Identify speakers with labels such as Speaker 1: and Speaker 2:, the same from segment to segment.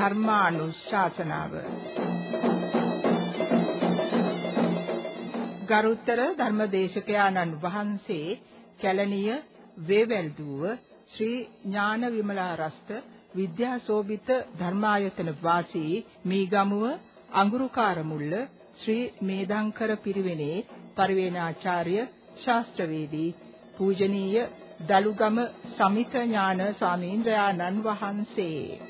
Speaker 1: ධර්මානුශාසනාව. ගරුතර ධර්මදේශකයාණන් වහන්සේ කැලණිය වේවැල්දුව ශ්‍රී ඥාන විමලාරස්ත විද්‍යාසෝභිත ධර්මායතන වාසී මීගමුව අඟුරුකාරමුල්ල ශ්‍රී මේධංකර පිරිවෙනේ පරිවේනාචාර්ය ශාස්ත්‍රවේදී පූජනීය දලුගම සමිත ඥාන ස්වාමීන්ද්‍රයාණන් වහන්සේ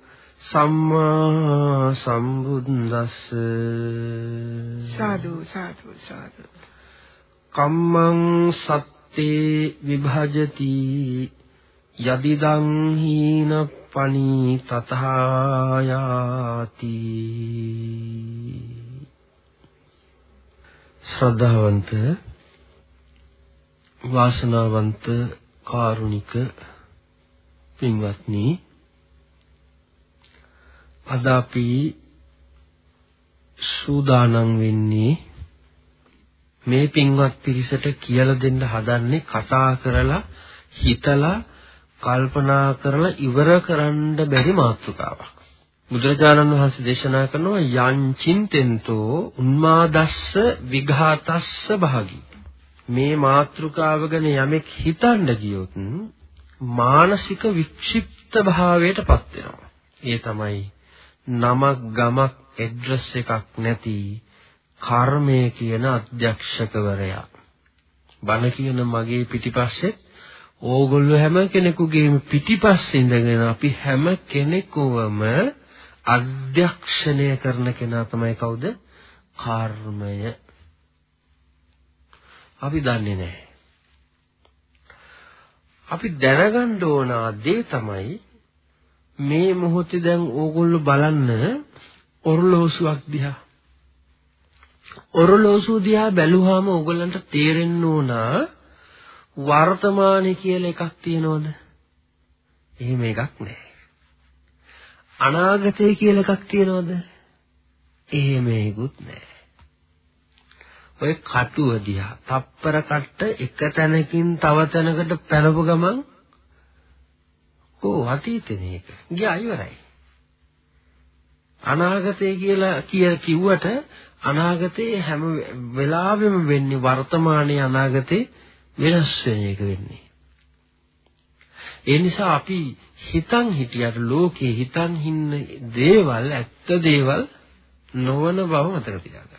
Speaker 2: සම්මා සම්බුද්දස්ස.
Speaker 1: සාදු සාදු සාදු.
Speaker 2: කම්මං සත්තේ විභජති. යදිදං හීන පනී තථායාති. ශ්‍රද්ධාවන්ත වාසනාවන්ත කාරුණික පින්වත්නි අද අපි සූදානම් වෙන්නේ මේ පින්වත් පිරිසට කියලා දෙන්න හදන්නේ කතා කරලා හිතලා කල්පනා කරලා ඉවර කරන්න බැරි මාතෘකාවක්. බුදුරජාණන් වහන්සේ දේශනා කරනවා යං චින්තෙන්තෝ උන්මාදස්ස විඝාතස්ස භාගී. මේ මාතෘකාව ගැන යමෙක් හිතන්න ගියොත් මානසික වික්ෂිප්ත භාවයටපත් වෙනවා. ඒ තමයි නමක් ගමක් ඇඩ්‍රස් එකක් නැති කර්මය කියන අධ්‍යක්ෂකවරයා. බණ කියන මගේ පිටිපස්සේ ඕගොල්ලෝ හැම කෙනෙකුගේම පිටිපස්සේ ඉඳගෙන අපි හැම කෙනෙකුවම අධ්‍යක්ෂණය කරන කෙනා තමයි කවුද? කර්මය. අපි දන්නේ නැහැ. අපි දැනගන්න ඕන දේ තමයි මේ මොහොතේ දැන් ඕගොල්ලෝ බලන්න ඔරලෝසුවක් දිහා. ඔරලෝසුව දිහා බැලුවාම ඕගොල්ලන්ට තේරෙන්න ඕන වර්තමානයේ කියලා එකක් තියෙනවද? එහෙම එකක් නැහැ. අනාගතය කියලා එකක් තියෙනවද? එහෙම එකකුත් නැහැ. ඔය කටුව දිහා තප්පර කට්ට එක තැනකින් තව තැනකට පැනපු ගමන් ඕ අතීතේ මේක. ගියා ඉවරයි. අනාගතය කියලා කිය කිව්වට අනාගතේ හැම වෙලාවෙම වෙන්නේ වර්තමානයේ අනාගතේ වෙනස් වෙන එක වෙන්නේ. ඒ නිසා අපි හිතන් හිටියට ලෝකේ හිතන් හින්න දේවල් ඇත්ත දේවල් නොවන බව මතක තියාගන්න.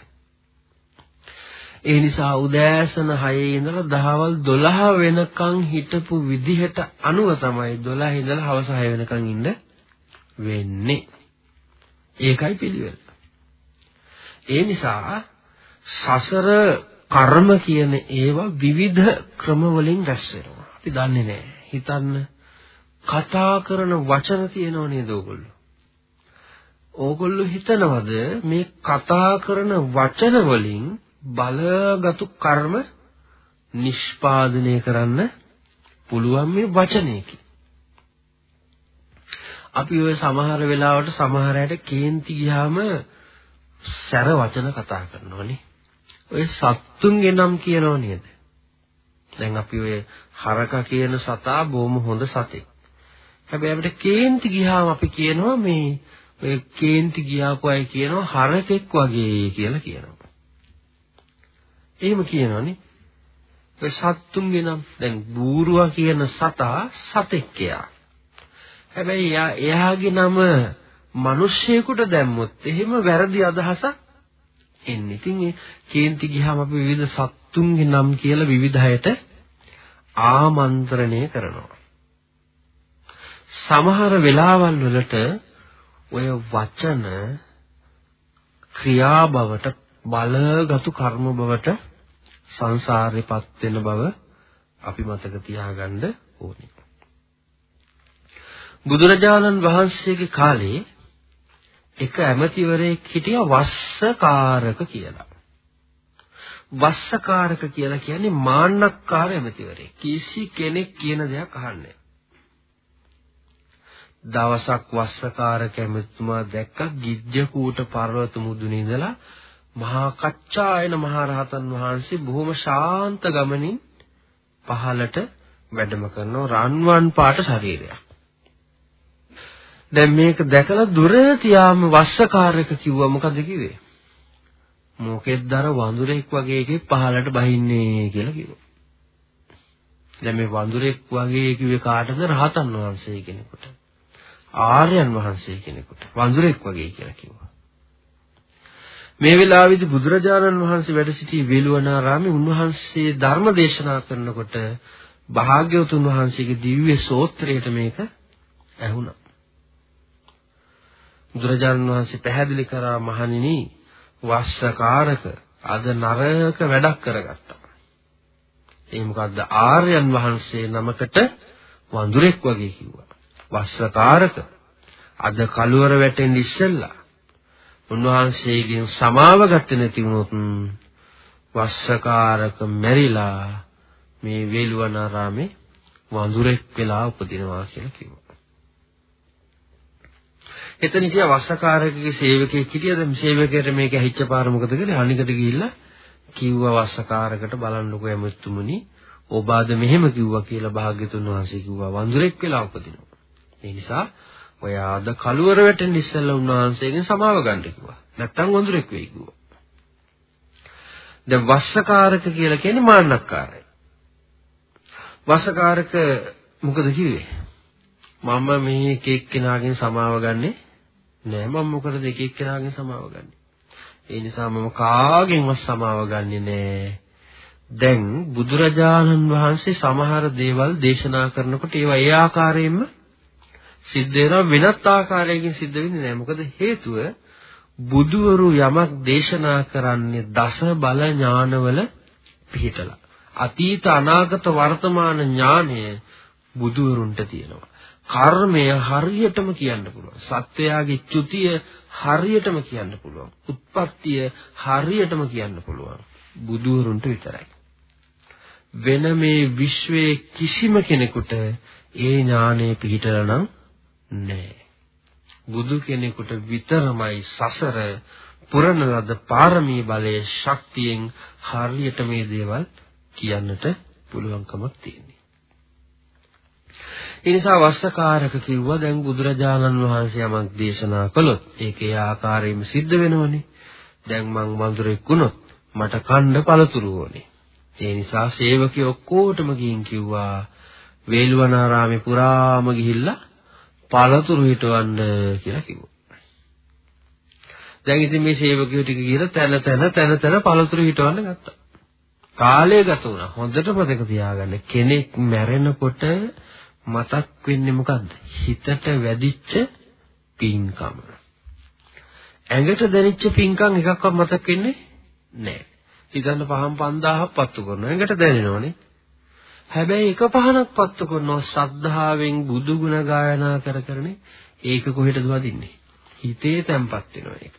Speaker 2: ඒ නිසා උදෑසන 6 ඉඳලා දහවල් 12 වෙනකන් හිටපු විදිහට අනුව තමයි 12 ඉඳලා හවස 6 වෙනකන් ඉන්න වෙන්නේ. ඒකයි පිළිවෙල. ඒ නිසා සසර කර්ම කියන ඒවා විවිධ ක්‍රම වලින් රැස් වෙනවා. අපි දන්නේ නැහැ. හිතන්න කතා කරන වචන තියෙනව නේද ඕගොල්ලෝ? ඕගොල්ලෝ හිතනවද මේ කතා කරන වචන වලින් බලගත්ු කර්ම නිෂ්පාදනය කරන්න පුළුවන් මේ වචනයකින්. අපි ඔය සමහර වෙලාවට සමහර අයට කේන්ති ගියාම සැර වචන කතා කරනවනේ. ඔය සත්තුන්ගේ නම් කියනව නේද? දැන් අපි ඔය හරක කියන සතා බොහොම හොඳ සතෙක්. හැබැයි අපිට කේන්ති ගියාම අපි කියනවා මේ ඔය කේන්ති ගියාපු අය කියනවා හරකෙක් වගේ කියලා කියනවා. එහෙම කියනවනේ. ඔය සත්තුන්ගේ නම් දැන් බූරුවා කියන සතා සතෙක්කයා. හැබැයි එයාගේ නම මිනිස්සෙකුට දැම්මොත් එහෙම වැරදි අදහසක් එන්නේ. ඉතින් ඒ කේන්ති ගියාම අපි විවිධ සත්තුන්ගේ නම් කියලා විවිධයට ආමන්ත්‍රණය කරනවා. සමහර වෙලාවල් වලට ඔය වචන ක්‍රියා බවට බලගත්ු කර්ම බවට සංසාරේපත් වෙන බව අපි මතක තියාගන්න ඕනේ. බුදුරජාණන් වහන්සේගේ කාලේ එක ඇමතිවරයෙක් හිටියා වස්සකාරක කියලා. වස්සකාරක කියලා කියන්නේ මාන්නක්කාර ඇමතිවරයෙක්. කිසි කෙනෙක් කියන දෙයක් අහන්නේ දවසක් වස්සකාරක ඇමතුමා දැක්ක ගිජ්ජකූට පර්වත මුදුනේ ඉඳලා මහා කච්චායන මහරහතන් වහන්සේ බොහොම ශාන්ත ගමනින් පහළට වැඩම කරන රන්වන් පාට ශරීරයක්. දැන් මේක දැකලා දුර තියාම වස්සකාරක කිව්වා මොකද කිව්වේ? මොකෙද්ද අර වඳුරෙක් වගේ එකෙක් පහළට බහින්නේ කියලා කිව්වා. දැන් මේ වඳුරෙක් වගේ කිව්වේ කාටද? රහතන් වහන්සේ කෙනෙකුට. ආර්යයන් වහන්සේ කෙනෙකුට. වඳුරෙක් වගේ කියලා කිව්වා. මේ වෙලාවේදී බුදුරජාණන් වහන්සේ වැඩ සිටි වේළුවනාරාමේ උන්වහන්සේ ධර්ම දේශනා කරනකොට භාග්‍යවතුන් වහන්සේගේ දිව්‍ය සෝත්‍රයට මේක ඇහුණා. බුදුරජාණන් වහන්සේ පැහැදිලි කරා මහණෙනි වස්සකාරක අද නරක වැඩක් කරගත්තා. ඒ මොකද්ද ආර්යයන් වහන්සේ නමකට වඳුරෙක් වගේ කිව්වා. වස්සකාරක අද කලවර වැටෙන්න ඉස්සෙල්ලා උන්වහන්සේගෙන් සමාව ගත්තේ නැති වුණොත් වස්සකාරක මැරිලා මේ වේළුවනාරාමේ වඳුරෙක් වෙලා උපදිනවා කියලා කිව්වා. එතන හිටිය වස්සකාරකගේ සේවකයෙක් හිටියද? සේවකයාට මේක ඇහිච්ච පාර මොකද කළේ අනිකට ගිහිල්ලා කිව්වා වස්සකාරකට බලන්නකෝ එමුතුමුනි ඔබ අද මෙහෙම කිව්වා කියලා භාග්‍යතුන් වහන්සේ කිව්වා වඳුරෙක් වෙලා උපදිනවා. ඒ නිසා ඔය අද කලවර වැටෙන්න ඉස්සෙල්ලා උන්වහන්සේගෙන් සමාව ගන්න කිව්වා. නැත්තම් වඳුරෙක් වෙයි කිව්වා. දැන් වස්සකාරක කියලා කියන්නේ මාන්නක්කාරයි. වස්සකාරක මොකද කිව්වේ? මම මේ එක එක්කෙනාගෙන් සමාව ගන්නේ නෑ. මම මොකටද එක එක්කෙනාගෙන් සමාව ගන්නෙ. ඒ නිසා මම කාගෙන්වත් සමාව ගන්නෙ නෑ. දැන් බුදුරජාණන් වහන්සේ සමහර දේවල් දේශනා කරනකොට ඒවා ඒ ආකාරයෙන්ම සිද්ධ වෙනවා වෙනත් ආකාරයකින් සිද්ධ වෙන්නේ නෑ. මොකද හේතුව බුදුවරු යමක් දේශනා කරන්නේ දස බල ඥානවල පිහිටලා. අතීත අනාගත වර්තමාන ඥානය බුදුවරුන්ට තියෙනවා. කර්මය හරියටම කියන්න පුළුවන්. සත්වයාගේ චුතිය හරියටම කියන්න පුළුවන්. උත්පත්තිය හරියටම කියන්න පුළුවන්. බුදුවරුන්ට විතරයි. වෙන මේ විශ්වයේ කිසිම කෙනෙකුට ඒ ඥානෙ පිහිටලා නම් නැහැ. බුදු කෙනෙකුට විතරමයි සසර පුරන ලද පාරමී බලයේ ශක්තියෙන් හරියට මේ දේවල් කියන්නට පුළුවන්කමක් තියෙනවා. ඒ නිසා වස්සකාරක කිව්වා දැන් බුදුරජාණන් වහන්සේ යමක් දේශනා කළොත් ඒකේ ආකාරයෙන්ම සිද්ධ වෙනවනේ. දැන් මං වඳුරෙක් වුණොත් මට කන්න පළතුරු ඕනේ. ඒ නිසා සේවකයෝ ඔක්කොටම ගිහින් කිව්වා වේළුවනාරාමේ පුරාම ගිහිල්ලා පළතුරු හිටවන්න කියලා කිව්වා. දැන් ඉතින් මේ සේවකයෝ ටික ගිහලා තැන තැන තැන තැන පළතුරු හිටවන්න ගත්තා. කාලය ගත වුණා. හොඳට මතක තියාගන්න කෙනෙක් මැරෙනකොට මතක් වෙන්නේ මොකද්ද? හිතට වැදිච්ච පින්කම. ඇඟට දැනෙච්ච පින්කම් එකක්වත් මතක් වෙන්නේ නැහැ. හිතන්න පහන් 5000ක් පත්තු කරනවා. ඇඟට දැනෙනවනේ. හැබැයි එක පහනක් පත්තු කරනවා ශ්‍රද්ධාවෙන් බුදු ගුණ ගායනා කර කරනේ ඒක කොහෙටද වදින්නේ? හිතේ තැම්පත් වෙනවා ඒක.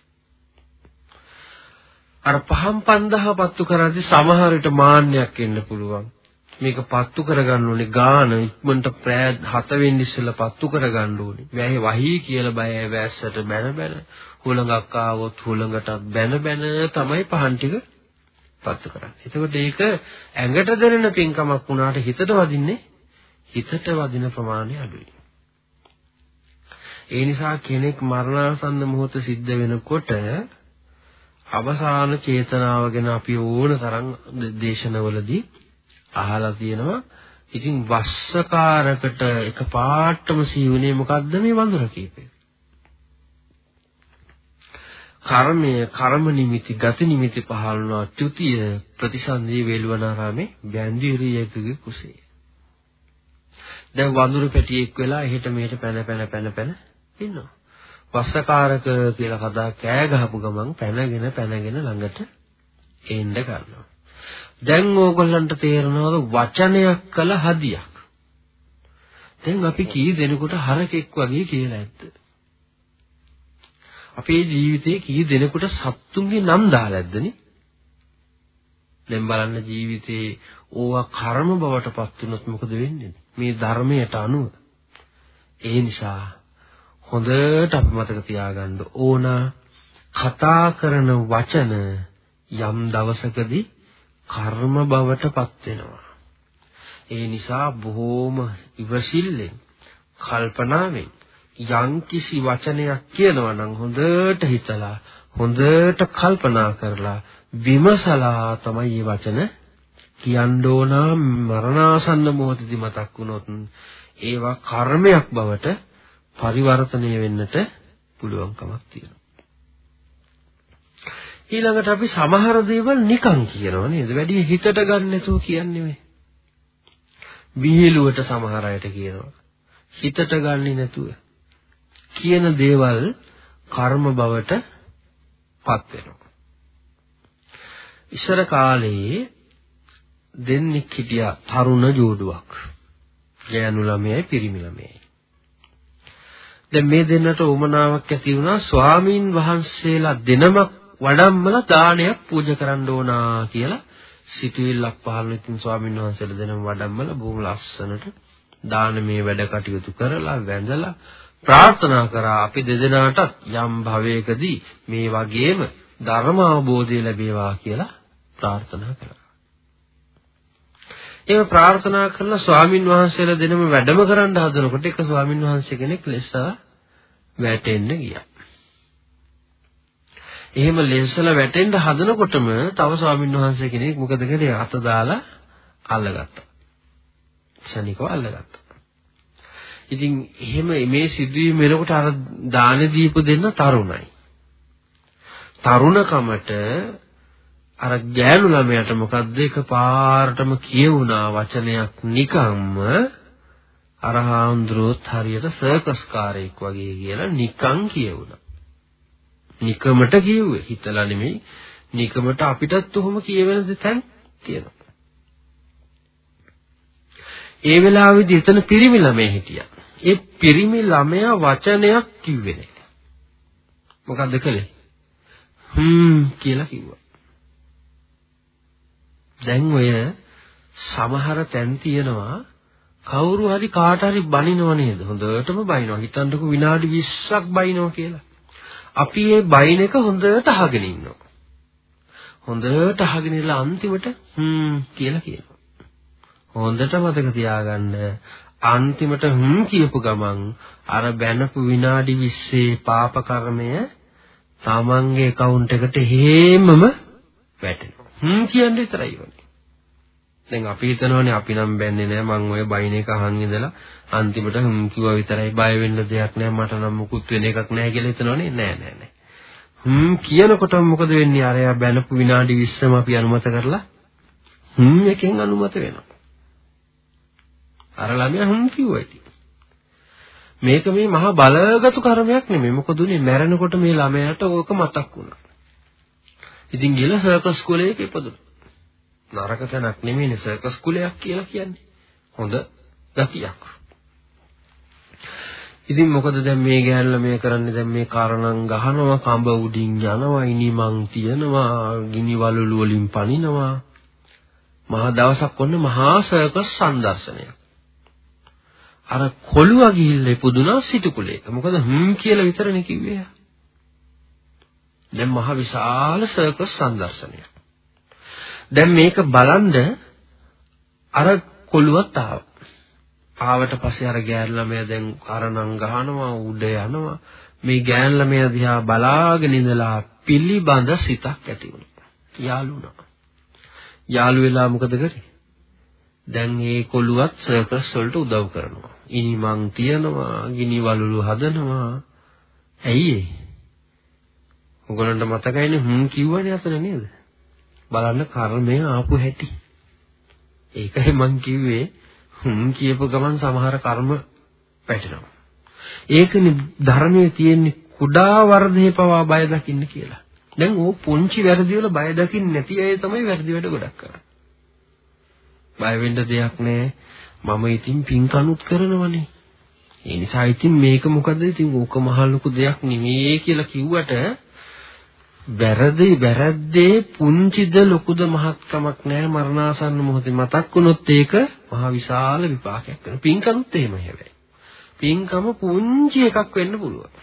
Speaker 2: අර පහන් 5000 පත්තු කරද්දී සමහර විට මාන්නයක් එන්න පුළුවන්. මේක පත්තු කරගන්න ඕනේ ගාන ඉක්මනට ප්‍රෑ 7 වෙනි ඉස්සෙල්ලා පත්තු කරගන්න ඕනේ. වැහි වහී කියලා බය වැස්සට බැන බැන හුලඟක් ආවොත් හුලඟටත් බැන බැන තමයි පහන් ටික පත්තු කරන්නේ. එතකොට ඒක ඇඟට දැනෙන පින්කමක් වුණාට හිතට වදින්නේ හිතට වදින ප්‍රමාණය අඩුයි. ඒ නිසා කෙනෙක් මරණාසන්න මොහොත සිද්ධ වෙනකොට අවසාන චේතනාව ගැන අපි ඕන තරම් දේශනවලදී අහලා තියෙනවා. ඉතින් වස්සකාරකට එකපාරටම සීවුනේ මොකද්ද මේ වඳුර කීපේ? කර්මය කර්ම නිමිති ගති නිමිති පහළනවා ත්‍ෘතිය ප්‍රතිසන්දී වේලවනාරාමේ බැන්දිරියකගේ කුසේ. දැන් වඳුරු පැටියෙක් වෙලා එහෙට මෙහෙට පැන පැන පැන පැන ඉන්නවා. වස්සකාරක කියලා කතා කෑ ගහපු ගමන් පැනගෙන පැනගෙන ළඟට එන්න ගන්නවා. දැන් ඕගොල්ලන්ට තේරෙනවද වචනයක් කළ හදියක්. දැන් අපි කී දෙනෙකුට හරකෙක් වගේ කියලා ඇත්ද? අපේ ජීවිතේ කී දෙනෙකුට සත්තුන්ගේ නම් දාලා ඇද්දනේ? දැන් බලන්න ජීවිතේ ඕවා කර්ම බවට පත් වුණොත් මොකද වෙන්නේ? මේ ධර්මයට අනුව. ඒ නිසා හොඳට අපි මතක තියාගන්න ඕන කතා කරන වචන යම් දවසකදී කර්ම බවට පත් වෙනවා. ඒ නිසා බොහෝම ඉවසිල්ලෙන් කල්පනාවෙන් යම්කිසි වචනයක් කියනවා නම් හොඳට හිතලා හොඳට කල්පනා කරලා විමසලා තමයි මේ වචන කියන්න ඕන මරණාසන්න මොහොතදී මතක් වුණොත් ඒවා කර්මයක් බවට පරිවර්තනය වෙන්නට පුළුවන්කමක් තියෙනවා. ඊළඟට අපි සමහර දේවල් නිකන් කියනවා නේද? වැඩි හිතට ගන්න නැතුව කියන්නේ මේ. විහිළුවට සමහර අයට කියනවා. හිතට ගන්නේ නැතුව කියන දේවල් කර්ම බවට පත් වෙනවා. ඉස්සර කාලේ දෙන්නෙක් හිටියා තරුණ ජෝඩුවක්. ගෑනු ළමයයි පිරිමි ළමයයි. දැන් මේ දෙන්නට උමනාවක් ඇති වුණා ස්වාමීන් වහන්සේලා දෙනමක් වඩම්මලා දානයක් පූජා කරන්න ඕනා කියලා සිතුවිල්ලක් පහළ වෙතින් ස්වාමීන් වහන්සේලා දෙනම වඩම්මලා බොහොම ලස්සනට දානමේ වැඩ කටයුතු කරලා වැඳලා ප්‍රාර්ථනා කරා අපි දෙදෙනාටත් යම් භවයකදී මේ වගේම ධර්ම අවබෝධය ලැබේවා කියලා ප්‍රාර්ථනා කළා. ඒක ප්‍රාර්ථනා කරලා ස්වාමින් වහන්සේලා දෙනම වැඩම කරන්න හදනකොට එක ස්වාමින් වහන්සේ කෙනෙක් ලෙස්සා වැටෙන්න ගියා. එහෙම ලෙස්සලා වැටෙන්න හදනකොටම තව ස්වාමින් වහන්සේ කෙනෙක් මොකද කළේ අත දාලා අල්ලගත්තා. ක්ෂණිකව අල්ලගත්තා. ඉතින් එහෙම මේ සිදුවීම වෙනකොට අර දාන දීපු දෙන්න තරුණයි. තරුණකමට අර ගෑනු ළමයාට මොකද්ද එකපාරටම කියවුණා වචනයක් නිකම්ම අර හාමුදුරුවෝත් හරියට සර්කස් කාරයෙක් වගේ කියලා නිකං කියවුණා. නිකමට කිව්වේ හිතලා නෙමෙයි නිකමට අපිටත් උහුම කියවෙන දෙතන් තියෙනවා. ඒ වෙලාවේදී එතන පිරිමි ළමයි හිටියා. ඒ පිරිමි ළමයා වචනයක් කිව්වේ නැහැ. මොකද්ද කළේ? හ්ම් කියලා කිව්වා. දැන් ඔය සමහර තැන් තියෙනවා කවුරු හරි කාට හරි බනිනව නේද? හොඳටම බනිනවා. හිතන්නකෝ විනාඩි 20ක් බනිනවා කියලා. අපි මේ බයින් එක හොඳට අහගෙන ඉන්නවා. හොඳට අහගෙන ඉඳලා අන්තිමට හ්ම් කියලා කියනවා. හොඳට මතක තියාගන්න අන්තිමට හ්ම් කියපු ගමන් අර බැනපු විනාඩි 20 පාප කර්මය තමන්ගේ account එකට හේමම වැටෙනවා. හ්ම් කියන්නේ විතරයි වනේ. දැන් අපි හිතනවානේ අපි නම් බැන්නේ නෑ මං ඔය බයින් එක අහන් ඉඳලා අන්තිමට හ්ම් කිව්වා විතරයි. බය වෙන්න දෙයක් නෑ මට නම් මුකුත් වෙන එකක් නෑ කියලා හිතනවනේ. නෑ නෑ නෑ. හ්ම් කියනකොට මොකද වෙන්නේ? අරයා බැනපු විනාඩි 20ම අපි අනුමත කරලා හ්ම් එකෙන් අනුමත වෙනවා. අර ළමයා හ්ම් කිව්වා ඉතින්. මේක මේ මහා බලගතු කර්මයක් නෙමෙයි. මොකද උනේ මැරෙනකොට මේ ළමයාට ඕක මතක් වුණා. ඉතින් ගිහලා සර්කස් ස්කෝලේ ඉපදුණා. නරක තැනක් නෙමෙයිනේ සර්කස් කුලයක් කියලා කියන්නේ. හොඳ ගතියක්. ඉතින් මොකද දැන් මේ ගෑනලා මේ කරන්නේ? දැන් මේ කාරණම් ගහනවා කඹ උඩින් යනවා ඉනිමන් තියනවා ගිනි වලලු වලින් පනිනවා. මහා දවසක් ඔන්න මහා සර්කස් සංදර්ශනයක් අර කොළුවා ගිහිල්ලා ඉපදුනා සිටු කුලයක මොකද හ්ම් කියලා විතරනේ කිව්වේ දැන් මහ විශාල සර්කස් සංදර්ශනයක් දැන් මේක බලන්ද අර කොළුවත් ආවා. ආවට පස්සේ අර ගෑන් ළමයා දැන් කරණම් ගහනවා උඩ යනවා. මේ ගෑන් ළමයා දිහා බලාගෙන ඉඳලා පිළිබඳ සිතක් ඇති වුණා. යාළු වුණා. යාළු වෙලා මොකද කරේ? දැන් මේ කොළුවත් සර්කස් වලට උදව් කරනවා. ඉනිමන් තියනවා, ගිනි වලලු හදනවා. ඇයි ඒ? ඔයගොල්ලන්ට මතකයිනේ හ්ම් කිව්වනේ අතන නේද? බලන්න කර්මය ආපු හැටි. ඒකයි මං කිව්වේ හුම් කියපු ගමන් සමහර කර්ම පැටෙනවා. ඒකනේ ධර්මයේ තියෙන කුඩා වර්ධේ පවා බය දකින්න කියලා. දැන් ඕ පුංචි වැරදි වල බය දකින්න නැති අය තමයි වැරදි වැඩ ගොඩක් කරන්නේ. බය වෙන්න දෙයක් නැහැ. මම ඉතින් පින් කනුත් කරනවනේ. ඒ නිසා ඉතින් මේක මොකද ඉතින් ඕක මහ ලොකු දෙයක් නෙමෙයි කියලා කිව්වට වැරදි වැරද්දේ පුංචිද ලොකුද මහත්කමක් නැහැ මරණාසන්න මොහොතේ මතක් වුණොත් ඒක මහ විශාල විපාකයක් වෙනවා. පින්කමුත් එහෙමයි හැබැයි. පින්කම පුංචි එකක් වෙන්න පුළුවන්.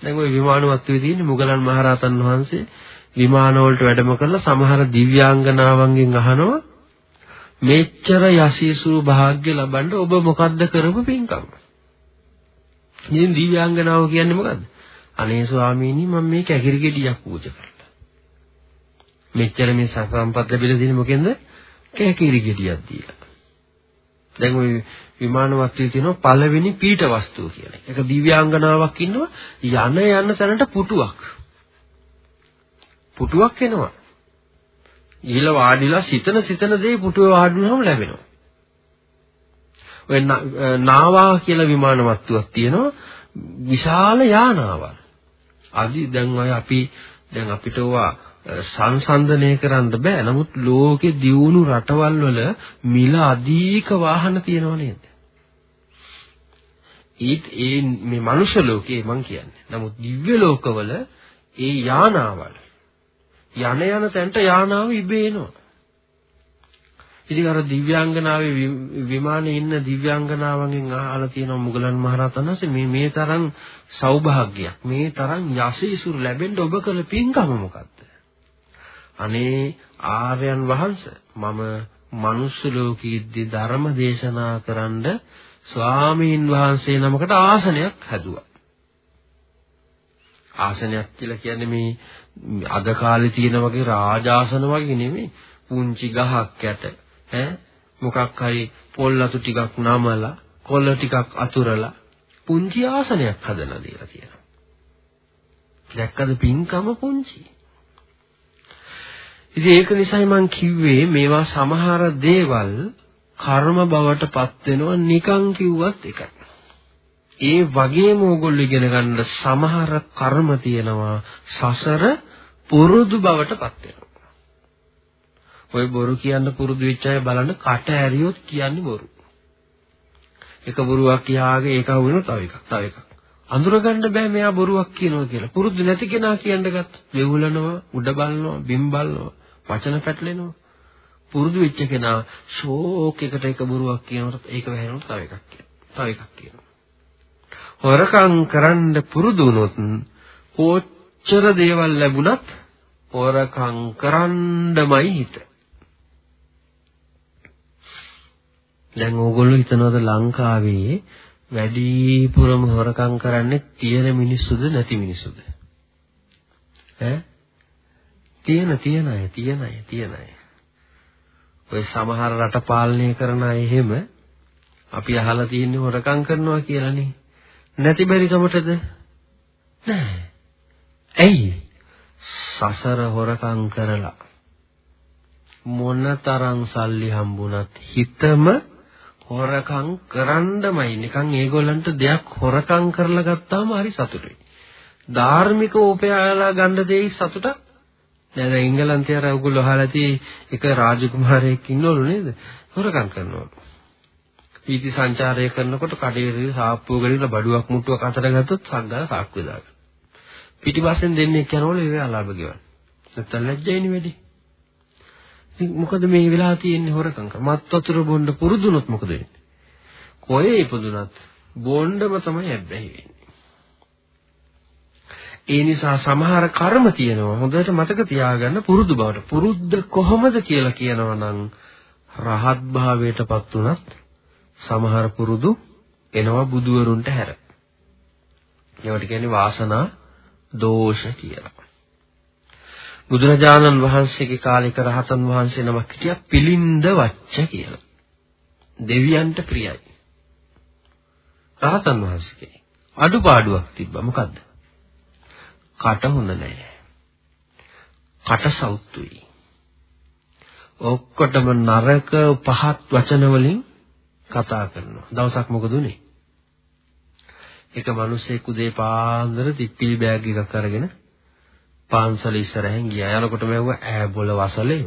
Speaker 2: දැන් ওই විමානවත්වයේ තියෙන මුගලන් මහරහතන් වහන්සේ විමාන වලට වැඩම කරලා සමහර දිව්‍යාංගනාවන්ගෙන් අහනවා මෙච්චර යසීසු භාග්‍ය ලබන්න ඔබ මොකද්ද කරපු පින්කම? ඉතින් දිව්‍යාංගනාව කියන්නේ මොකද්ද? අනේ ස්වාමීනි මම මේ කැකිරි ගෙඩියක් පූජා කරලා. මෙච්චර මේ සම්පත් ලැබිලා තියෙන්නේ මොකෙන්ද? කැකිරි ගෙඩියක් දීලා. දැන් ওই විමාන වස්තුවේ තියෙන පළවෙනි පීඨ වස්තුව කියලා. ඒක දිව්‍යාංගනාවක් ඉන්නවා යන යන තැනට පුටුවක්. පුටුවක් එනවා. ඊළ වාඩිලා සිතන සිතන දේ පුටුවේ වාඩිවම ලැබෙනවා. ඔය නාවා කියලා විමාන වස්තුවක් තියෙනවා විශාල යානාවල්. අදි දැන් අය අපි දැන් අපිට ඕවා සංසන්දනය කරන්න බෑ. නමුත් ලෝකේ දියුණු රටවල් වල මිල අධික වාහන තියෙනව නේද? ඊත් ඒ මේ මනුෂ්‍ය ලෝකේ මං කියන්නේ. නමුත් දිව්‍ය ලෝකවල ඒ යානාවල් යන යන තැනට යානාව ඉබේ එනවා. ඉතින් අර දිව්‍යාංගනාවේ විමානයේ ඉන්න දිව්‍යාංගනාවන්ගෙන් අහලා තියෙනවා මුගලන් මහරහතන් වහන්සේ මේ මේ තරම් සෞභාග්‍යයක් මේ තරම් යසීසුරු ලැබෙන්න ඔබ කළ පින්කම මොකද්ද? අනේ ආර්යයන් වහන්සේ මම මනුෂ්‍ය ලෝකීද්දී ධර්ම දේශනා කරන්න ස්වාමීන් වහන්සේ නමකට ආසනයක් හැදුවා. ආසනයක් කියලා කියන්නේ මේ අද කාලේ තියෙන වගේ රාජාසන වගේ නෙමෙයි. පුංචි ගහක් යට ඈ මොකක් හරි පොල් අතු ටිකක් නමලා කොළ ටිකක් අතුරලා පුංචි ආසනයක් හදලා දීලා තියෙනවා. දැක්කද පින්කම පුංචි. ඉතින් ඒක නිසායි මම කිව්වේ මේවා සමහර දේවල් කර්ම බවට පත් වෙනවා නිකන් කිව්වත් එකයි. ඒ වගේම ඕගොල්ලෝ ඉගෙන ගන්න සමහර කර්ම තියෙනවා සසර පුරුදු බවට පත් වෙනවා. ඔය බොරු කියන්න පුරුදු වෙච්ච අය බලන්න කට ඇරියොත් කියන්නේ බොරු. එක බොරුවක් කියාගේ ඒක වුණොත් තව එකක් තව එකක්. අඳුරගන්න බෑ මෙයා බොරුවක් කියනවා කියලා. පුරුදු නැති කෙනා කියන්න ගත්ත. වෙවුලනවා, උඩ බලනවා, බිම් බලනවා, වචන පැටලෙනවා. පුරුදු වෙච්ච කෙනා ෂෝක් එකට එක බොරුවක් කියනකොට ඒක වැහෙනකොට තව එකක් කියනවා. තව එකක් කියනවා. හොරකම් කරන්න පුරුදු වුණොත් කොච්චර දේවල් ලැබුණත් හොරකම් කරන්නමයි හිත. දැන් ඕගොල්ලෝ හිතනවාද ලංකාවේ වැඩිපුරම හොරකම් කරන්නේ තියෙන මිනිස්සුද නැති මිනිස්සුද? ඈ? තියෙන තියෙන අය තියෙන අය තියෙන අය. ඔය සමහර රට පාලනය කරන අය එහෙම අපි අහලා තියෙන්නේ හොරකම් කරනවා කියලානේ. නැති බැරි කමටද? නෑ. ඇයි? සසර හොරකම් කරලා මොනතරම් සල්ලි හම්බුණත් හිතම හොරකම් කරන්නමයි නිකන් ඒගොල්ලන්ට දෙයක් හොරකම් කරලා ගත්තාම හරි සතුටුයි. ධාර්මික උපයාලා ගන්න දෙයි සතුටක් දැන් එංගලන්තේ අර ඔයගොල්ලෝ අහලා තියෙයි එක රාජකුමාරයෙක් ඉන්නවලු නේද? හොරකම් කරනවලු. පීති සංචාරය කරනකොට කඩේදී සාප්පුව ගලින බඩුවක් මුට්ටුවක් අතර ගත්තොත් සංගාල සාක්කුවේ දාගන්න. පිටිපස්සෙන් දෙන්නේ යනවලු ඒව අලාභ ගෙවන්න. නැත්තම් ලැජ්ජයිනේ වැඩි. ඉතින් මොකද මේ වෙලා තියෙන්නේ හොරකම් කර. මත් වතුර බොන්න පුරුදුනොත් මොකද වෙන්නේ? කොහේ ඉපදුනත් බොන්නම තමයි හැබ්බැහි වෙන්නේ. ඒ නිසා සමහර කර්ම තියෙනවා හොඳට මතක තියාගන්න පුරුදු බවට. පුරුද්ද කොහොමද කියලා කියනවා නම් රහත් භාවයටපත් උනත් සමහර පුරුදු එනවා බුදුවරුන්ට හැර. ඒවට කියන්නේ වාසනා දෝෂ කියලා. බුදුරජාණන් වහන්සේගේ කාලේක රහතන් වහන්සේ නමක් හිටියා පිලින්ද වච්ච කියලා. දෙවියන්ට ප්‍රියයි. රහතන් වහන්සේගේ අඩුපාඩුවක් තිබ්බා මොකද්ද? කට හොඳ නැහැ. කට සෞතුයි. ඔක්කොටම නරක පහත් වචන වලින් කතා කරනවා. දවසක් මොකද උනේ? එක මිනිහෙක් උදේ පාන්දර තිප්පිලි බෑග් එකක් අරගෙන පාන්සල ඉස්සරහින් ගියා. යනකොට මම ඈ බොල වසලේ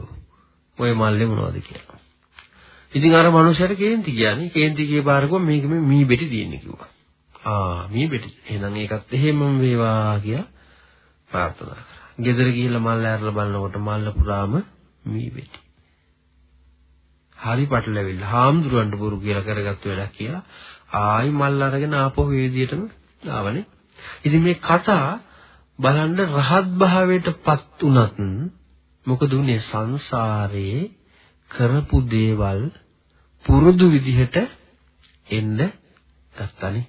Speaker 2: ඔය මල්ලේ මොනවද කියලා. ඉතින් අර මනුස්සයාට කේන්ති කියන්නේ කේන්ති කිය පාරකෝ මේක මේ මී බෙටි තියෙන්නේ කිව්වා. ආ මී බෙටි. එහෙනම් ඒකත් එහෙමම වේවා කියලා ප්‍රාර්ථනා කරා. ගෙදර ගිහිල්ලා මල් ඇරලා බලනකොට මල්ල පුරාම මී බෙටි. හරි පටලැවිල්ල. හාමුදුරන්ට බොරු කියලා කරගත්ත වැඩක් කියලා ආයි මල් අරගෙන ආපහු ඒ විදිහටම ආවනේ. ඉතින් මේ කතා බලන්න රහත් භාවයටපත් උනත් මොකද උනේ සංසාරේ කරපු දේවල් පුරුදු විදිහට එන්න ගත්තනේ.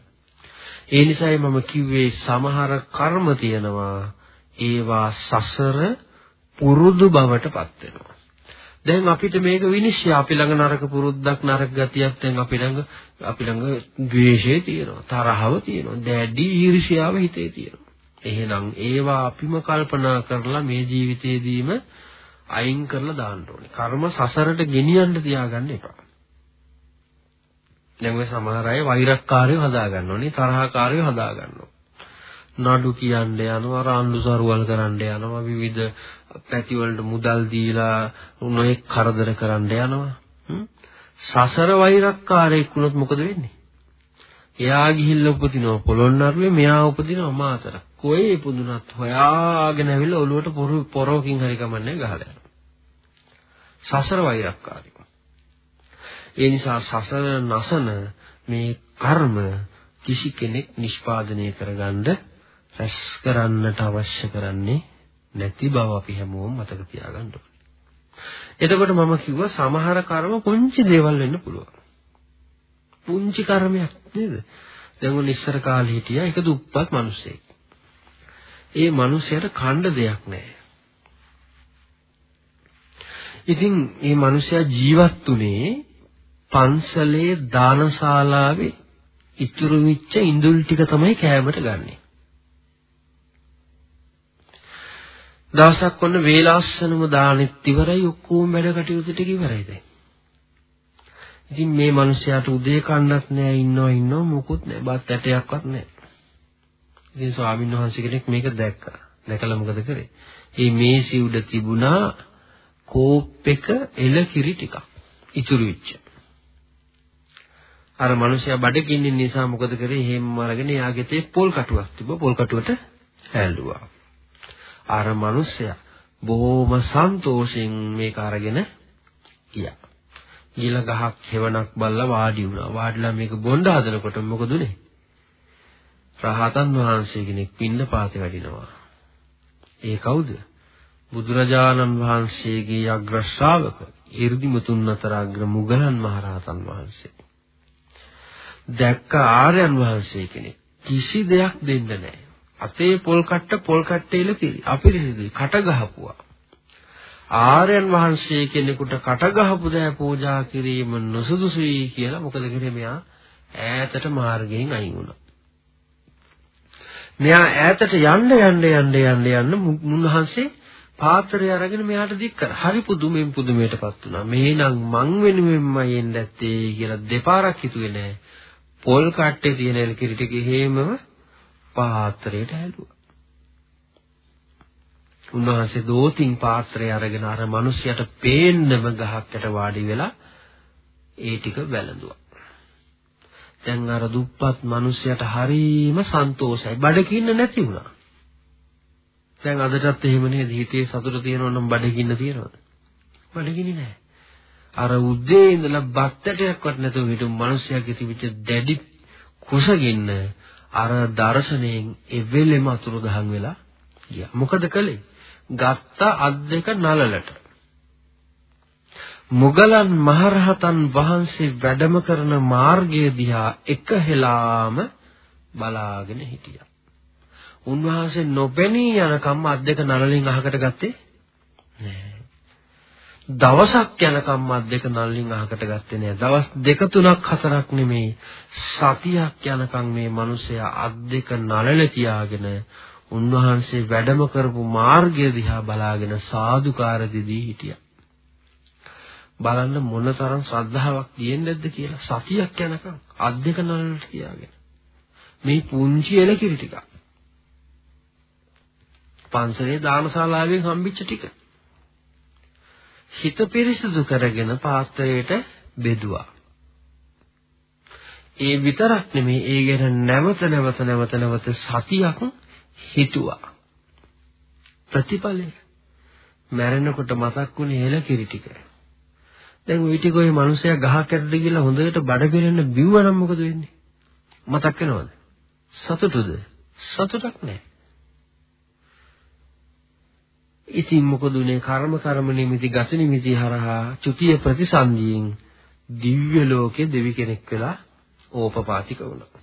Speaker 2: ඒ නිසායි මම කිව්වේ සමහර කර්ම තියෙනවා ඒවා සසර පුරුදු බවටපත් වෙනවා. දැන් අපිට මේක විනිශ්චය. අපි ළඟ නරක පුරුද්දක් නරක ගතියක් දැන් අපි ළඟ අපි ළඟ ද්වේෂය තියෙනවා තරහව තියෙනවා දැඩි ඊර්ෂ්‍යාව හිතේ තියෙනවා. එහෙනම් ඒවා අපිම කල්පනා කරලා මේ ජීවිතේදීම අයින් කරලා දාන්න ඕනේ. කර්ම සසරට ගෙනියන්න තියාගන්න එපා. දැන් ඔය සමහර අය වෛරක්කාරයෝ හදා ගන්නෝනේ තරහකාරයෝ හදා ගන්නවා නඩු කියන්න යනවා රාන්දු සරුවල් කරන්න යනවා විවිධ පැති වලට මුදල් දීලා නොඑක් කරදර කරන්න යනවා. සසර වෛරක්කාරයෙක් වුණොත් මොකද වෙන්නේ? එයා ගිහිල්ලා උපදිනවා පොළොන්නරුවේ මෙයා උපදිනවා මාතර. කොයි ඉපදුනත් හොයාගෙන ඇවිල්ලා ඔළුවට පොරෝකින් හරි කමන්නේ ගහලා යනවා. සසර වෛරක්කාරයෙක්. ඒ නිසා සසර නසන මේ කර්ම කිසි කෙනෙක් නිෂ්පාදනය කරගන්න රැස් කරන්නට අවශ්‍ය කරන්නේ නැති බව අපි හැමෝම මතක තියාගන්න ඕනේ. එතකොට මම කිව්වා සමහර කර්ම පුංචි දේවල් වෙන්න පුළුවන්. පුංචි කර්මයක් නේද? දැන් උන් ඉස්සර කාලේ හිටියා එක දුප්පත් මිනිසෙක්. ඒ මිනිසයාට කණ්ඩ දෙයක් නැහැ. ඉතින් මේ මිනිසයා ජීවත් උනේ පන්සලේ දානශාලාවේ ඉතුරු වෙච්ච ඉඳුල් ටික තමයි කෑමට ගන්නේ. දවසක් ඔන්න වේලාස්සනම දානෙත් ඉවරයි ඔක්කොම වැඩ කටයුතු ටික ඉවරයි දැන්. ඉතින් මේ මිනිස්යාට උදේ කන්නත් නෑ ඉන්නව ඉන්නව මොකුත් නෑ බත් ඇටයක්වත් නෑ. ඉතින් ස්වාමීන් වහන්සේ කෙනෙක් මේක දැක්කා. දැකලා මොකද කරේ? මේ මේසි උඩ තිබුණා කෝප් එක එල කිරි ටිකක් ඉතුරු වෙච්ච. අර මිනිසයා බඩගින්න නිසා මොකද කරේ? එහෙම අරගෙන යාගේ තේ පොල් කටුවක් තිබ්බ පොල් කටුවට හැල්ලුවා. අර මිනිස්සයා බොහොම සන්තෝෂෙන් මේක අරගෙන ගියා. ගිල ගහක් හේවණක් බල්ලා වාඩි වුණා. වාඩිලා මේක බොණ්ඩ හදනකොට මොකද උනේ? රහතන් වහන්සේ කෙනෙක් පින්න පාතේ වඩිනවා. ඒ කවුද? බුදුරජාණන් වහන්සේගේ අග්‍ර ශ්‍රාවක, 이르දිමුතුන් අතර අග්‍ර මුගලන් මහරහතන් වහන්සේ. දැක්ක ආර්යයන් වහන්සේ කෙනෙක් කිසි දෙයක් දෙන්න නැහැ. අතේ පොල් කට්ට පොල් කට්ටේල කිරි අපිරිසිදුයි කට ගහපුවා. ආර්යයන් වහන්සේ කෙනෙකුට කට ගහපු දෑ පූජා කිරීම නොසුදුසුයි කියලා මොකද කරේ? මෙයා ඈතට මාර්ගයෙන් අයින් වුණා. මෙයා ඈතට යන්න යන්න යන්න යන්න යන්න මුන්වහන්සේ පාත්‍රය අරගෙන මෙයාට දික් කර. හරි පුදුමෙන් පුදුමයටපත් වුණා. මේනම් මං වෙනුවෙන්මයි එන්න ඇත්තේ කියලා දෙපාරක් හිතුවේ නෑ. පොල් කට්ටේ තියෙන එලකිරි ටික හේමම පාත්‍රයට හැලුවා. උන්වහන්සේ දෝතින් පාත්‍රය අරගෙන අර මිනිහයට පේන්නම ගහකට වාඩි වෙලා ඒ ටික වැළඳුවා. දැන් අර දුප්පත් මිනිහයට හරීම සන්තෝෂයි. බඩගින්න නැති වුණා. දැන් අදටත් එහෙම නේද? හිතේ සතුට තියෙනවා නම් බඩගින්න තියෙනවද? බඩගිනි නැහැ. අර උදේ ඉඳලා බත්තටයක්වත් නැතුව හිටු මිනිහයාගේ තිබිච්ච දැඩි කුසගින්න අර දර්ශනයෙන් එවෙලෙම අතුරු දහන් වෙලා ගියා. මොකද කළේ? ගත්ත අත් දෙක නලලට. මුගලන් මහරහතන් වහන්සේ වැඩම කරන මාර්ගය දිහා එක හෙලාම බලාගෙන හිටියා. උන්වහන්සේ නොපෙනී යනකම් අත් දෙක නලලින් අහකට ගත්තේ නෑ. දවසක් යනකම් අත් දෙක නල්ලින් අහකට ගත්තේ නෑ. දවස් දෙක තුනක් හතරක් නෙමෙයි සතියක් යනකම් මේ මිනිසයා අත් දෙක නලල තියාගෙන උන්වහන්සේ වැඩම කරපු මාර්ගය දිහා බලාගෙන සාදුකාර දෙදී හිටියා. බලන්න මොනතරම් ශ්‍රද්ධාවක් තියෙන්නේ නැද්ද කියලා සතියක් යනකම් අත් දෙක නලලට තියාගෙන මේ පුංචි එලකිරි ටික පන්සලේ දානශාලාවෙන් හම්බෙච්ච ටික හිත පිරිසිදු කරගෙන පාස්තරයට බෙදුවා. ඒ විතරක් නෙමෙයි ඒ ගැන නැවත නැවත නැවත නැවත සතියක් හිතුවා. ප්‍රතිඵලය මැරෙනකොට මතක් වුණේ හෙල කිරි ටික. දැන් ওই ටික ওই මිනිසයා ගහක් ඇතුළට ගිහලා හොඳට බඩ පිරෙන්න බිව්වනම් මොකද වෙන්නේ? මතක් වෙනවද? සතුටුද? සතුටක් නැහැ. ඉතින් මොකද උනේ කර්ම කර්ම නිමිති ගත නිමිති හරහා චුතිය ප්‍රතිසන්දියෙන් දිව්‍ය ලෝකයේ දෙවි කෙනෙක් වෙලා ඕපපාතික වුණා.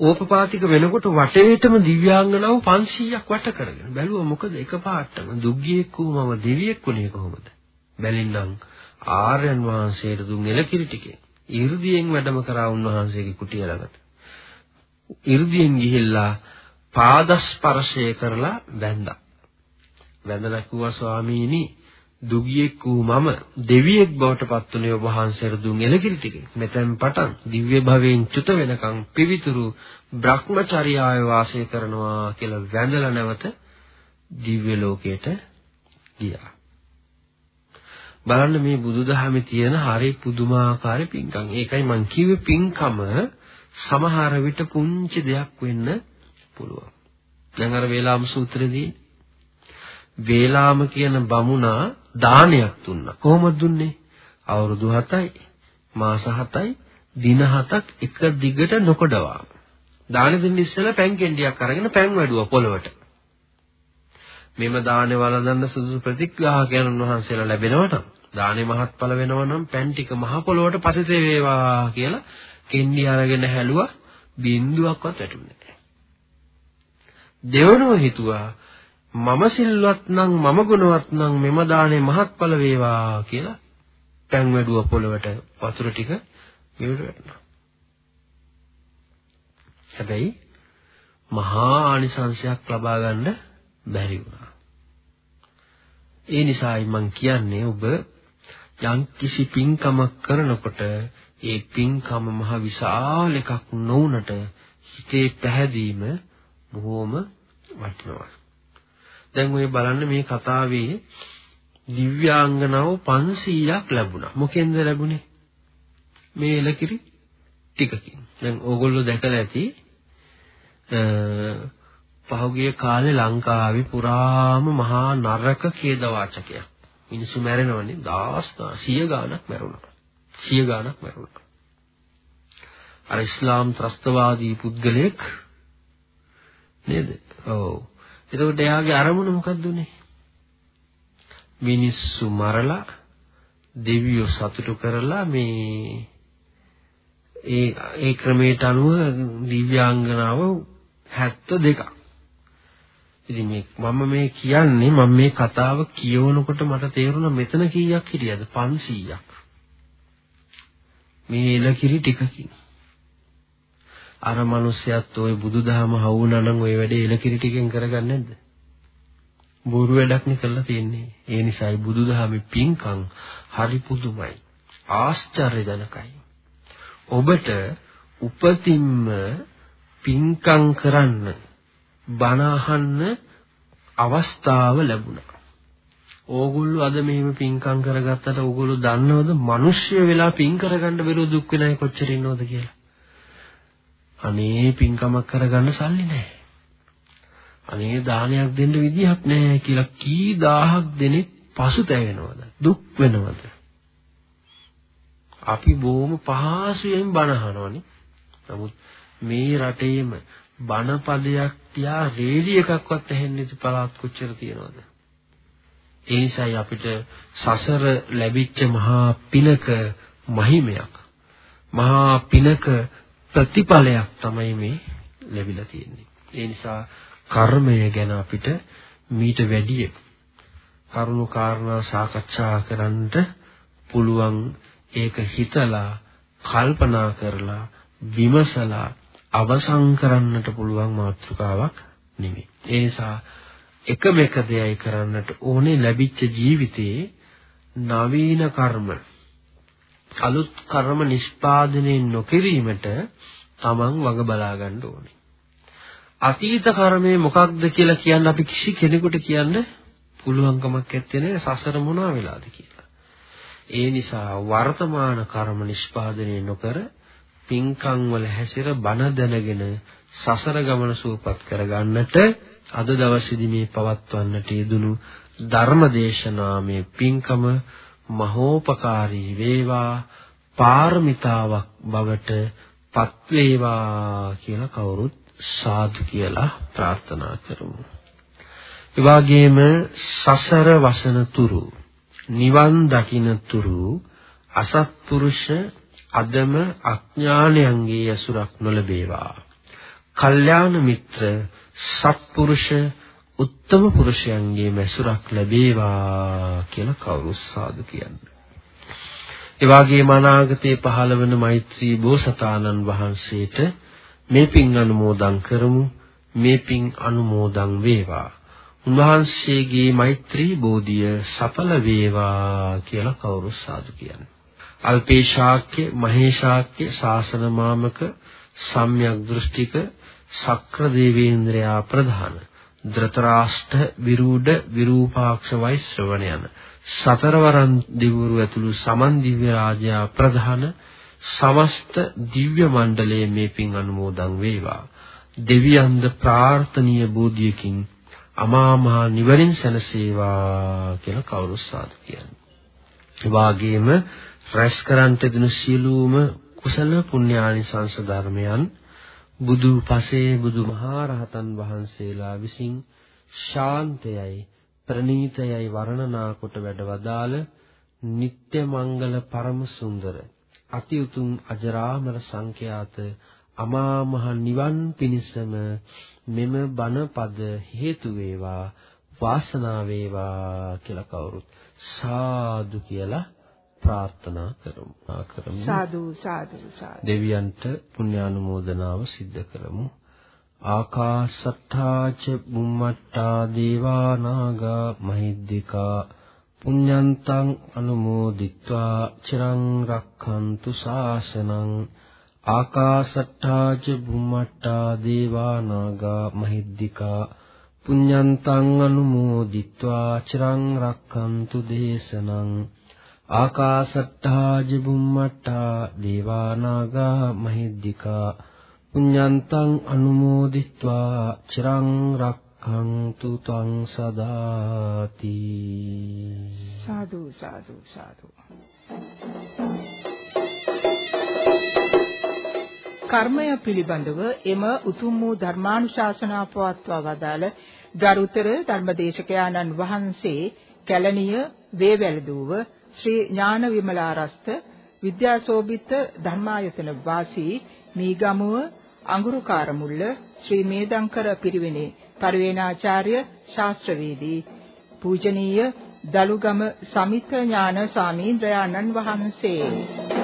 Speaker 2: ඕපපාතික වෙනකොට වටේටම දිව්‍යාංගනාව 500ක් වට කරගෙන බැලුවා මොකද එකපාරටම දුග්ගියෙක් වුමම දෙවියෙක් වුණේ කොහොමද? බැලින්නම් ආර්යයන් වහන්සේට දුන් එලකිරි ටිකේ 이르දියෙන් වැඩම කරා උන්වහන්සේගේ කුටිය ළඟට. 이르දියෙන් ගිහිල්ලා පාදස්පර්ශය කරලා වැඳා. වැඳලා කිව්වා ස්වාමීනි දුගියෙක් වූ මම දෙවියෙක් බවට පත් වුණේ ඔබ වහන්සේට දුන් එලකිරි ටිකෙන්. මෙතෙන් පටන් දිව්‍ය භවයෙන් චුත වෙනකන් පිවිතුරු Brahmacharyaය වාසය කරනවා කියලා වැඳලා නැවත දිව්‍ය ලෝකයට ගියා. බලන්න මේ බුදුදහමේ තියෙන හරි පුදුමාකාර පින්කම්. ඒකයි මං කිව්වේ පින්කම සමහර විට පුංචි දෙයක් වෙන්න පුළුවන්. දැන් අර වේලාම සූත්‍රයේදී වේලාම කියන බමුණා දානයක් දුන්නා. කොහොමද දුන්නේ? අවුරුදු 7යි, මාස 7යි, දින 7ක් එක දිගට නොකඩවා. දාන දෙන්න ඉස්සෙල්ලා පැන් කෙන්ඩියක් අරගෙන පැන් වැඩුවා පොළවට. මෙම දානේ වළඳන්න සුදුසු ප්‍රතිග්‍රාහකයන් වහන්සේලා ලැබෙනවා නම් දානේ මහත්ඵල වෙනවා නම් පැන් ටික මහ පොළොවට පතිතේ වේවා කියලා කෙන්ඩි අරගෙන හැලුවා බින්දුවක්වත් වැටුනේ නැහැ. දෙවනුව හිතුවා මම සිල්වත් නම් මම ගුණවත් නම් මෙම දානේ මහත්ඵල වේවා කියලා පැන් වැඩුව පොළවට වතුර ටික විවර වෙනවා. හැබැයි මහා ආනිසංශයක් ලබා ගන්න බැරි වුණා. ඒ නිසායි මම කියන්නේ ඔබ යම් කිසි පින්කමක් කරනකොට ඒ පින්කම මහ විශාල එකක් නොවුනට හිතේ පැහැදීම බොහොම වටිනවා. දැන් ඔය බලන්න මේ කතාවේ දිව්‍යාංගනාව 500ක් ලැබුණා. මොකෙන්ද ලැබුණේ? මේ එලකිරි ටිකකින්. දැන් ඕගොල්ලෝ දැකලා ඇති පහුගිය කාලේ ලංකාවේ පුරාම මහා නරක ඛේදවාචකයක්. මිනිස්සු මැරෙනවනේ දහස් සිය ගාණක් මැරුණා. සිය ගාණක් මැරුණා. අර ඉස්ලාම් ත්‍රස්තවාදී පුද්ගලයෙක් නේද? ඔව්. එතකොට එයාගේ අරමුණ මොකක්ද උනේ? මිනිස්සු මරලා දෙවියෝ සතුටු කරලා මේ ඒ ඒ ක්‍රමයට අනුව දිව්‍යාංගනාව 72ක්. ඉතින් මේ මම මේ කියන්නේ මම මේ කතාව කියවනකොට මට තේරුණා මෙතන කීයක් හිටියද 500ක්. මේ එලකිරි ටිකකින්. අර මිනිස්සයත් ওই බුදුදහම හවුනා නම් ওই වැඩේ එලකිරි ටිකෙන් කරගන්නේ නැද්ද? බොරු වැඩක් නේ කරලා තියෙන්නේ. ඒ නිසායි බුදුදහමේ පින්කම් හරි පුදුමයි. ආශ්චර්යජනකයි. ඔබට උපතින්ම පින්කම් කරන්න බණ අහන්න අවස්ථාව ලැබුණා. ඕගොල්ලෝ අද මෙහෙම පින්කම් කරගත්තට ඕගොල්ලෝ දන්නවද මිනිස්සු වෙලා පින් කරගන්න බැරුව දුක් වෙන අය කොච්චර ඉන්නවද කියලා? අනේ පින්කමක් කරගන්න සල්ලි නැහැ. අනේ දානයක් දෙන්න විදිහක් නැහැ කියලා කී දහහක් දෙනෙක් පසුතැවෙනවද? දුක් වෙනවද? අපි බොහොම පහසුවෙන් බණ අහනවනේ. නමුත් මේ රටේම බණ පදයක් තියා රේඩිය එකක්වත් ඇහෙන්නේ නැති පළාත් කොච්චර තියෙනවද? ඒ නිසායි අපිට සසර ලැබිච්ච මහා පිනක මහිමයක් මහා පිනක ප්‍රතිඵලයක් තමයි මේ ලැබිලා තියෙන්නේ. ඒ නිසා කර්මය ගැන අපිට මීට වැඩිය කරුණු කාරණා සාකච්ඡා කරන්නට පුළුවන් ඒක හිතලා කල්පනා කරලා විමසලා අවසන් කරන්නට පුළුවන් මාතෘකාවක් නෙමෙයි. ඒ නිසා එකම එක දෙයයි කරන්නට ඕනේ ලැබිච්ච ජීවිතයේ නවීන කර්ම අලුත් කර්ම නිෂ්පාදනය නොකිරීමට තමන් වග බලා ගන්න ඕනේ. අතීත කර්මය මොකක්ද කියලා කියන්න අපි කිසි කෙනෙකුට කියන්න පුළුවන්කමක් නැත්තේ නේ සසර මොනවා වෙලාද කියලා. ඒ නිසා වර්තමාන කර්ම නිෂ්පාදනය නොකර පින්කම් වල හැසිර බණ දැනගෙන සසර ගමන සූපත් කරගන්නට අද දවසේදී මේ පවත්වන්නට යෙදුණු ධර්මදේශනාමේ පින්කම මහෝපකාරී වේවා පාරමිතාවක් බවට පත් වේවා කියලා කවුරුත් සාදු කියලා ප්‍රාර්ථනා කරමු. ඒ වගේම සසර වසන තුරු නිවන් දකින්න තුරු අසත්පුරුෂ අදම අඥානයන්ගේ ඇසුරක් නොලබේවා. කල්යාණ මිත්‍ර සත්පුරුෂ උත්තම පුරුෂයන්ගේ මැසුරක් ලැබේවා කියලා කවුරු සාදු කියන්නේ. ඒ වගේම අනාගතයේ පහළ වන මෛත්‍රී බෝසතාණන් වහන්සේට මේ පින් අනුමෝදන් කරමු. මේ පින් අනුමෝදන් වේවා. උන්වහන්සේගේ මෛත්‍රී බෝධිය සඵල වේවා කියලා කවුරු සාදු කියන්නේ. අල්පේ ශාක්‍ය, මහේශාක්‍ය, ශාසන මාමක, සම්‍යක් දෘෂ්ටික, සක්‍ර දේවේන්ද්‍රයා ප්‍රධාන ධෘතරාෂ්ඨ විරූඪ විරූපාක්ෂ වෛශ්‍රවණ යන සතරවරන් දිවුරු ඇතුළු සමන් දිව්‍ය රාජයා ප්‍රධාන සමස්ත දිව්‍ය මණ්ඩලයේ මේ පින් අනුමෝදන් වේවා දෙවියන්ද ප්‍රාර්ථනීය බෝධියකින් අමා මහ නිවරින් සැනසේවා කියලා කවුරු සාදු කියන්නේ. ඒ වාගේම රැස් කරන්ට දෙන සියලුම කුසල පුණ්‍යානිසංස ධර්මයන් බුදු පසේ බුදු මහා රහතන් වහන්සේලා විසින් ශාන්තයයි ප්‍රණීතයයි වර්ණනා කොට වැඩවදාළ නিত্য මංගල පරම සුන්දර අති උතුම් අජරාමර සංඛ්‍යාත අමා මහ නිවන් පිණිසම මෙම බණ පද හේතු වේවා වාසනාව වේවා කියලා කවුරුත් සාදු කියලා ප්‍රාර්ථනා කරමු. කරමු.
Speaker 1: සාදු සාදු සාදු.
Speaker 2: දෙවියන්ට පුණ්‍යානුමෝදනාව සිද්ධ කරමු. ආකාශත්තා ච බුම්මත්තා දේවා නාග මහිද්దికා පුඤ්ඤන්තං අනුමෝදිත්වා චිරං රක්ඛන්තු ශාසනං ආකාශට්ටා ච බුම්මට්ටා දේවා නාග මහිද්దికා පුඤ්ඤන්තං අනුමෝදිත්වා චිරං රක්ඛන්තු දේශනං ආකාසට්ටා ජිබුම්මට්ටා දේවානාගා මහිද්దికා පුඤ්ඤන්තං අනුමෝදිත්වා චිරං රක්ඛන්තු ත්වං සදාති
Speaker 1: සාදු සාදු සාදු. කර්මය පිළිබඳව එම උතුම් වූ ධර්මානුශාසනා පවත්වා වදාළ ගරුතර ධර්මදේශකයාණන් වහන්සේ කැලණිය වේවැලදුව ශ්‍රී ඥාන විමලාරස්ත විද්‍යාශෝභිත ධර්මායතන වාසී මීගමුව අඟුරුකාර මුල්ල ශ්‍රී මේදංකර පිරිවෙනේ පරිවේනාචාර්ය ශාස්ත්‍රවේදී පූජනීය දලුගම සමිත ඥාන සාමීන්ද්‍රයාණන් වහන්සේ